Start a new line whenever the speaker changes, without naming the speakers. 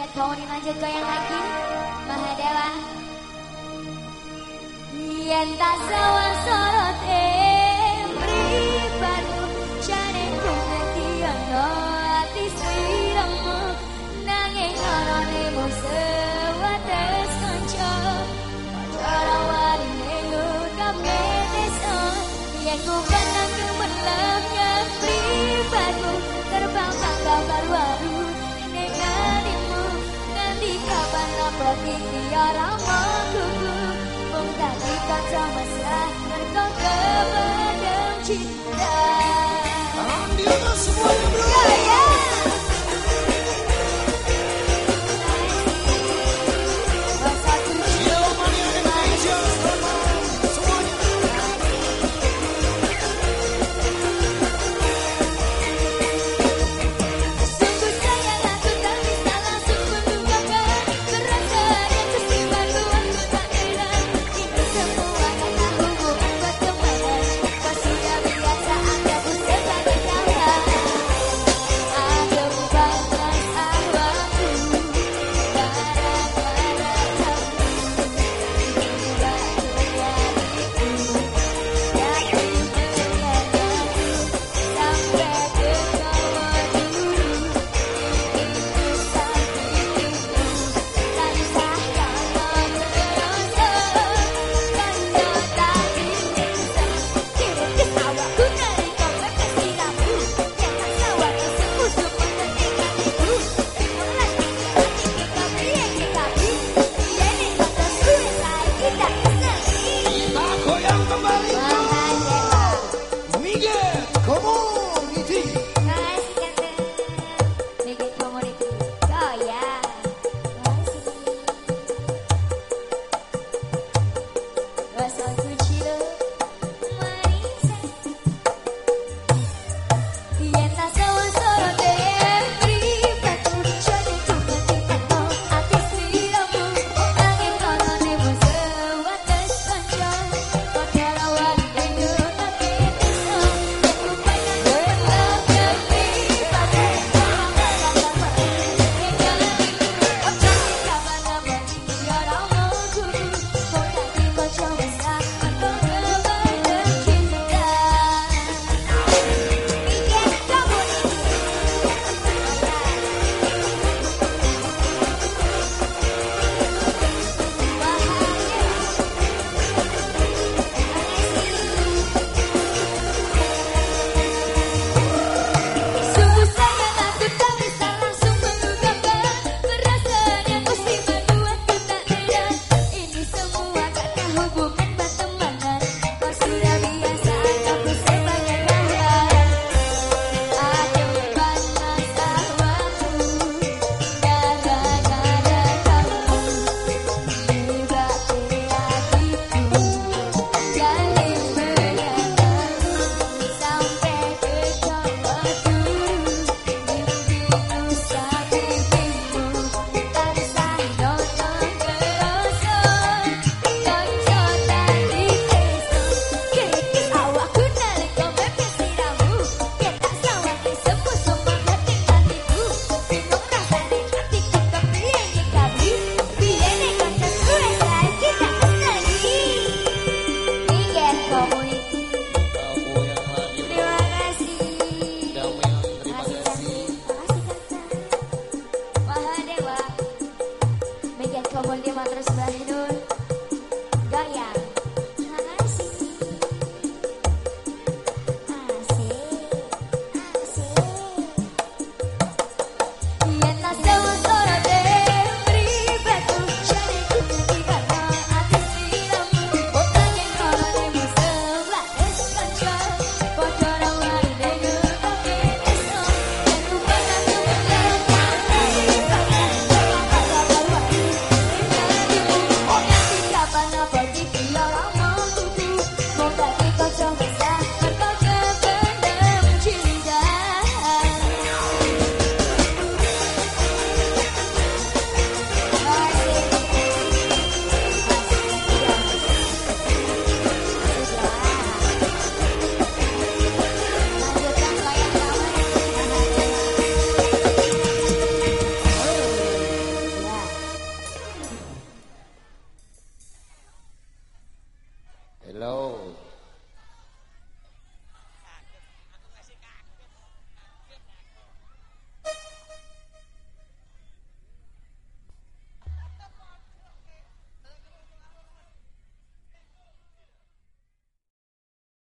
tiga tahun lanjut goyang lagi. Mahadewa Yang tak sawan sorot eh. Dati tiara mampu Mengganti kata mesra Berkau kepada cinta.
Ambillah semua
Sobol di Matras Bahdun Gaya.